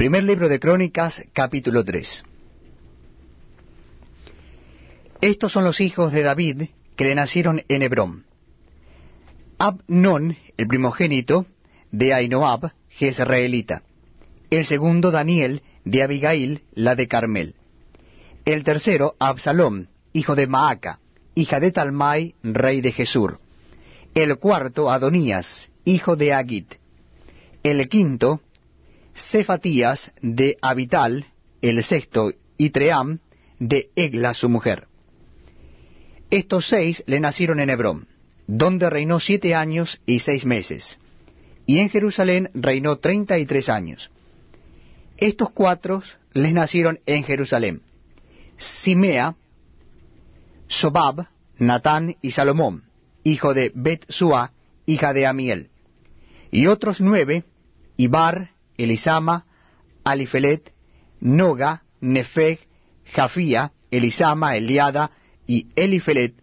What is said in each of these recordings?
Primer libro de Crónicas, capítulo 3. Estos son los hijos de David que le nacieron en Hebrón. Abnón, el primogénito, de Ainoab, jezreelita. El segundo, Daniel, de Abigail, la de Carmel. El tercero, Absalom, hijo de Maaca, hija de Talmai, rey de Jesur. El cuarto, Adonías, hijo de Agit. El quinto, Cefatías de Abital, el sexto, y Tream de Egla su mujer. Estos seis le nacieron en Hebrón, donde reinó siete años y seis meses, y en Jerusalén reinó treinta y tres años. Estos cuatro les nacieron en Jerusalén, Simea, Sobab, Natán y Salomón, hijo de Bet-Sua, hija de Amiel, y otros nueve, Ibar, Elisama, Alifelet, Noga, Nefeg, Jafía, Elisama, Eliada y Elifelet,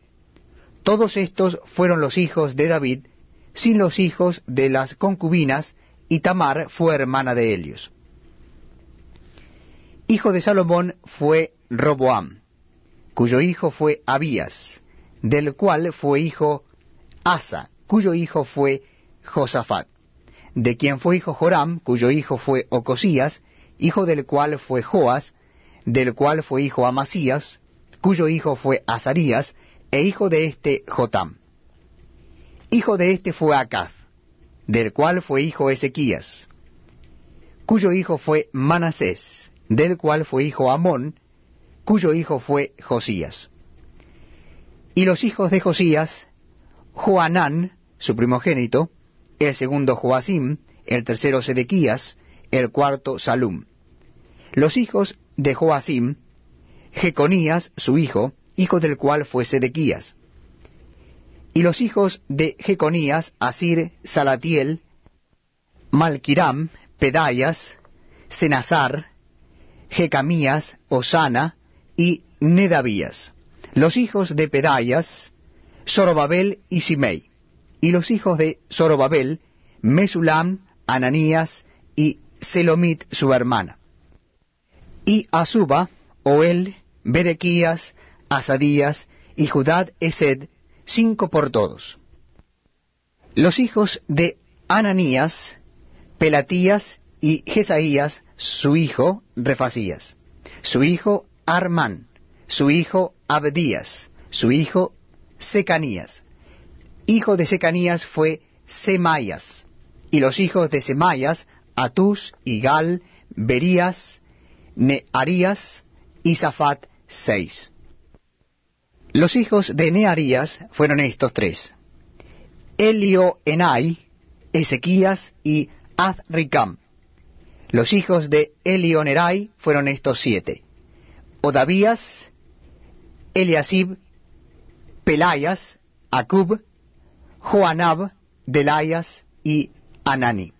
todos estos fueron los hijos de David, sin los hijos de las concubinas, y Tamar fue hermana de ellos. Hijo de Salomón fue Roboam, cuyo hijo fue Abías, del cual fue hijo Asa, cuyo hijo fue Josafat de quien fue hijo Joram, cuyo hijo fue Ocosías, hijo del cual fue Joas, del cual fue hijo Amasías, cuyo hijo fue Azarías, e hijo de éste Jotam. Hijo de éste fue Acaz, del cual fue hijo Ezequías, cuyo hijo fue Manasés, del cual fue hijo Amón, cuyo hijo fue Josías. Y los hijos de Josías, Joanán, su primogénito, el segundo Joacim, el tercero Sedequías, el cuarto Salum. Los hijos de Joacim, Jeconías, su hijo, hijo del cual fue Sedequías. Y los hijos de Jeconías, Asir, Salatiel, Malquiram, Pedayas, Senazar, Jecamías, Osana y Nedavías. Los hijos de Pedayas, Zorobabel y Simei y los hijos de Zorobabel, Mesulam, Ananías y Selomit su hermana. Y Azuba, Oel, Berequías, Asadías y Judad Esed, cinco por todos. Los hijos de Ananías, Pelatías y Jesaías, su hijo Refasías, su hijo Armán, su hijo Abdías, su hijo Secanías, hijo de Secanías fue Semayas, y los hijos de Semayas, Atus, Igal, Berías, Nearías y Zafat, seis. Los hijos de Nearías fueron estos tres, Elio Enai, Ezequías y Azricam. Los hijos de Elionerai fueron estos siete, Odavías, Eliasib, Pelayas, Acub, Joanab, Delayas y Anani.